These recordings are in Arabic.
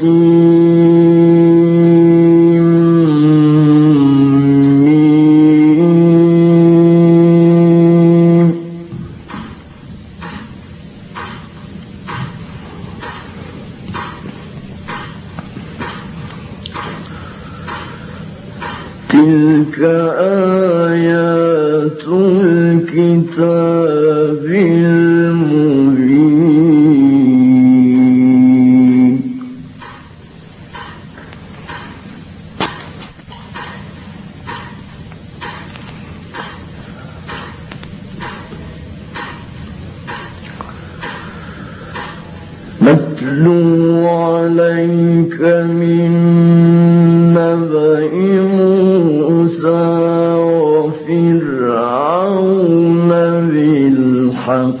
Mm. نتلو عليك من موسى وفرعون بالحق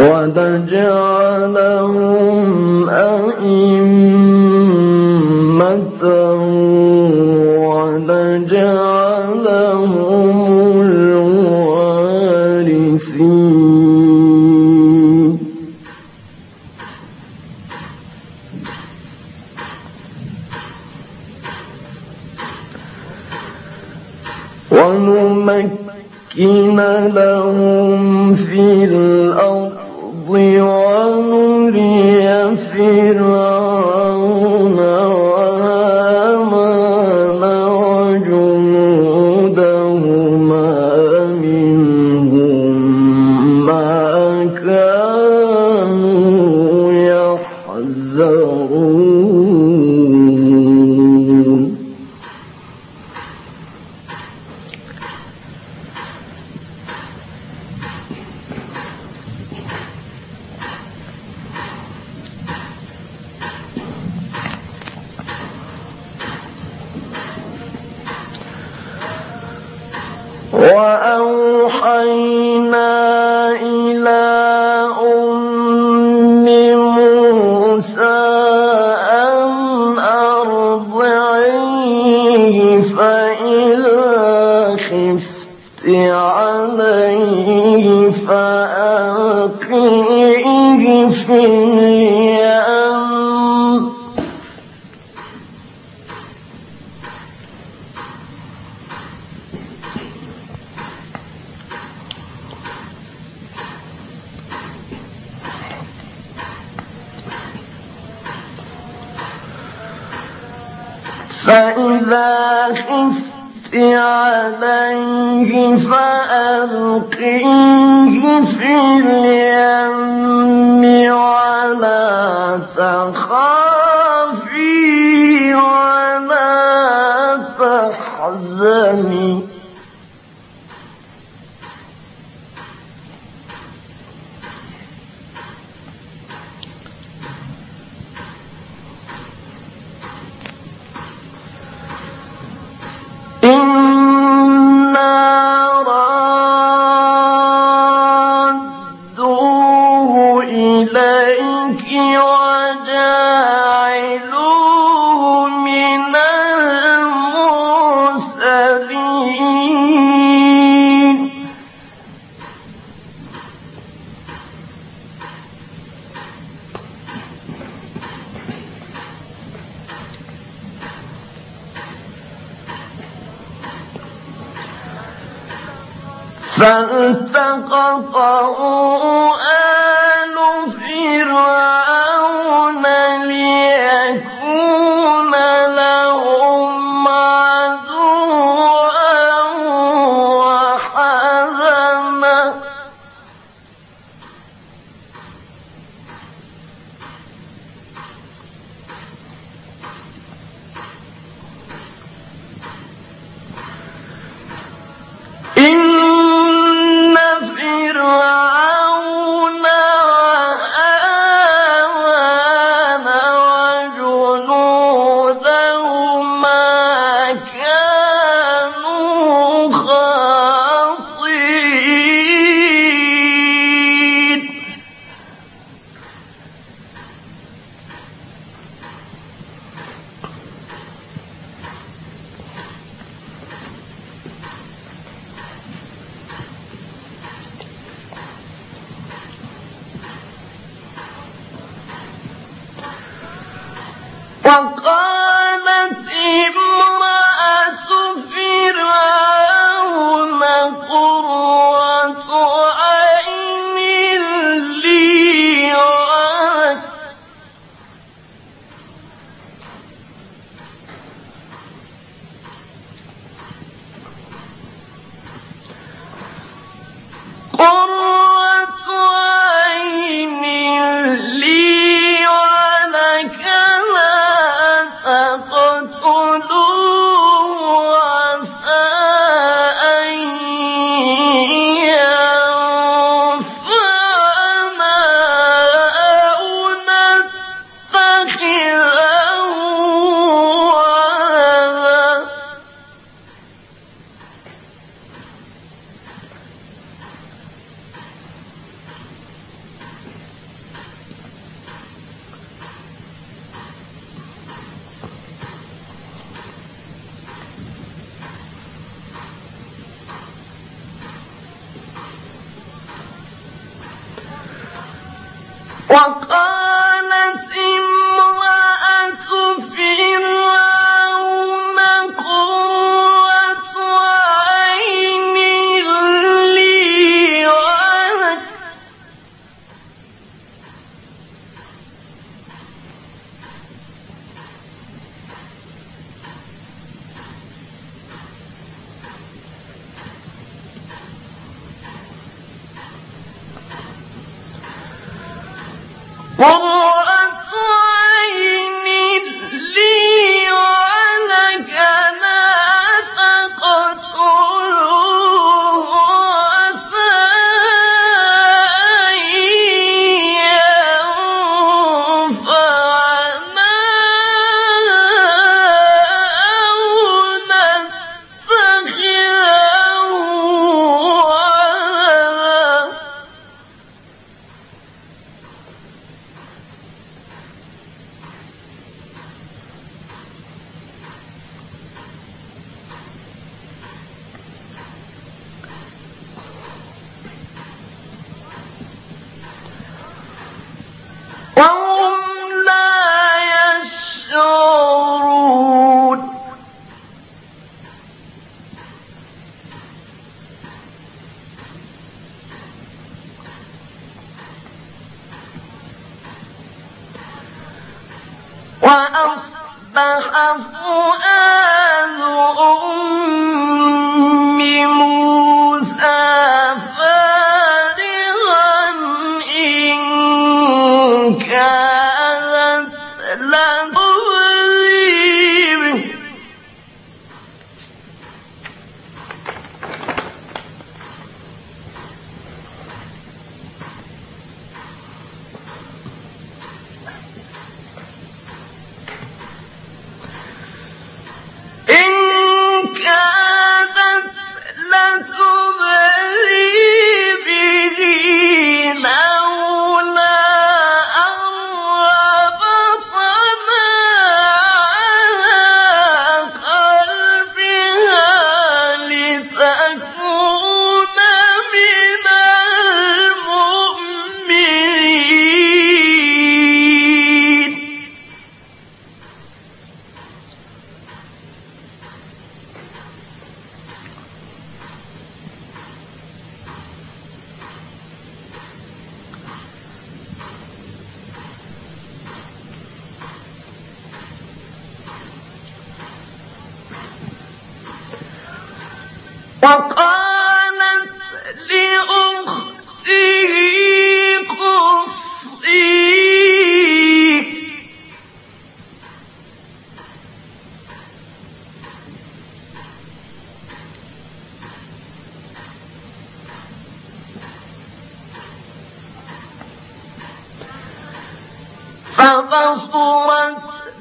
ونجعلهم أئمة فإذا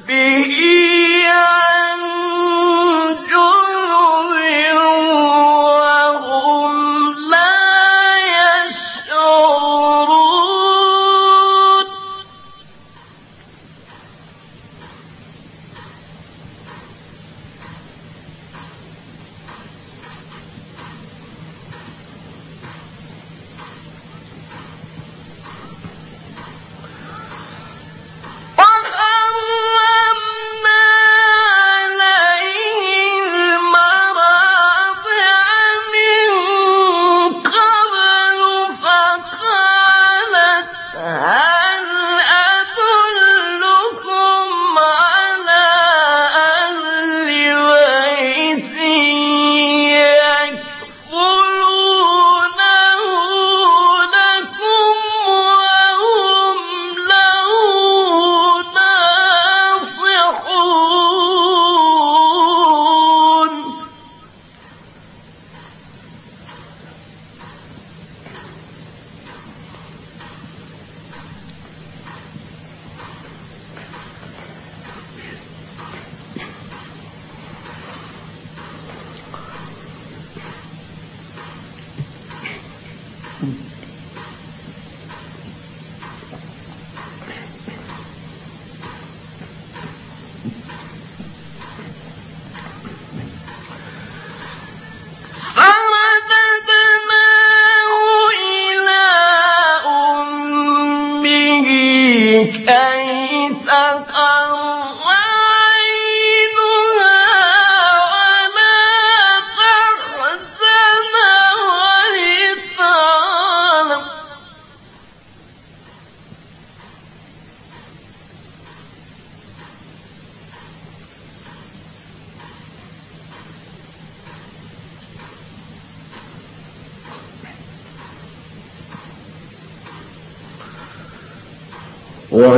be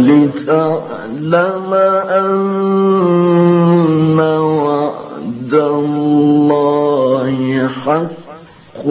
ولتعلم أن وعد الله حق.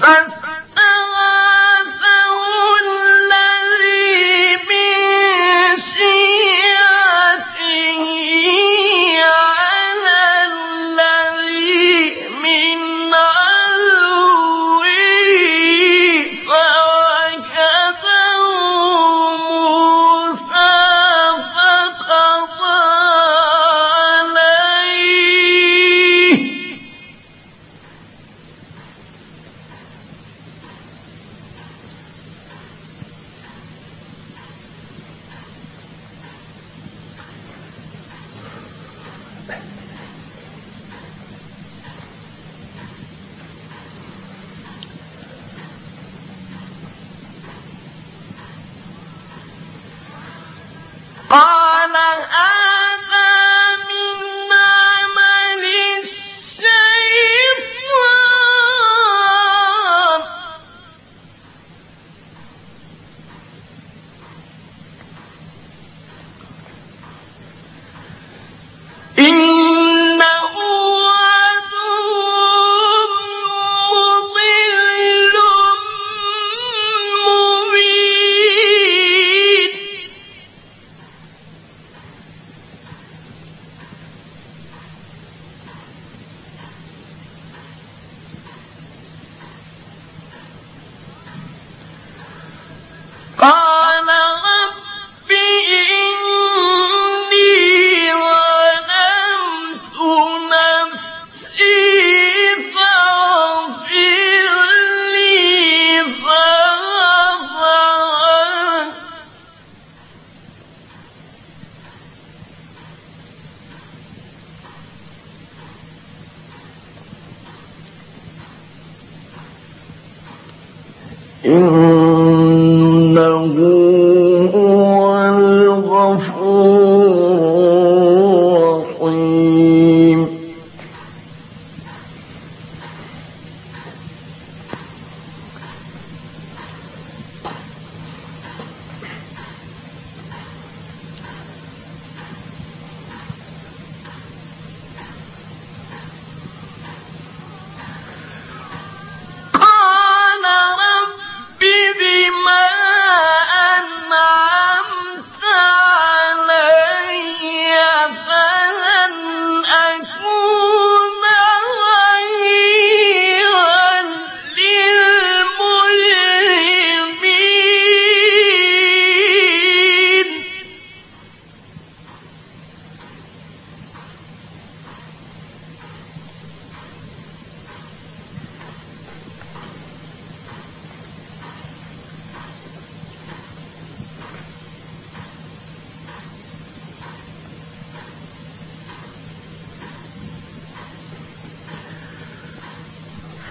Thanks.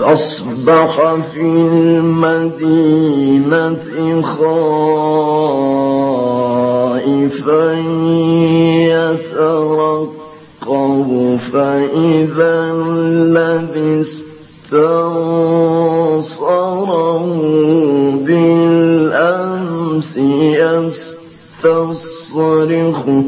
فأصبح في المدينة خائفا يترقب فإذا الذي استنصره بالأمس يستصرخه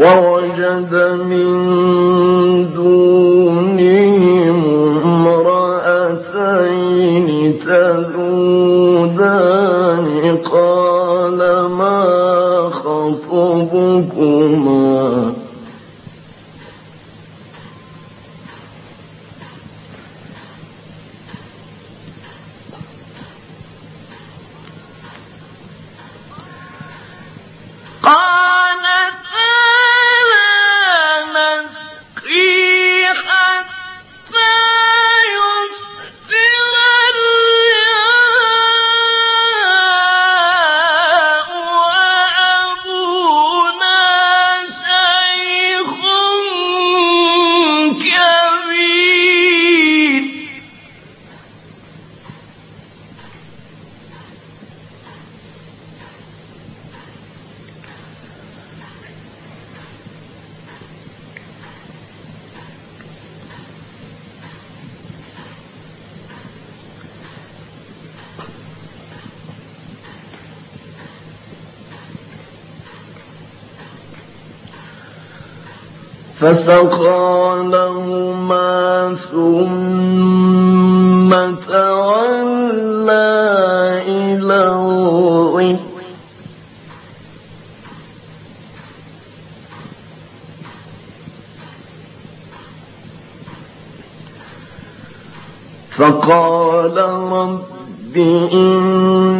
ووجد من امرأتين تذودان. قال ما خطبكما فسقى لهما ثم تولى إلى الظل فقال رب إني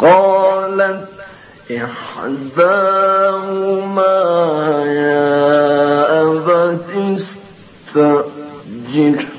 قالت إحداهما يا أبت استأجر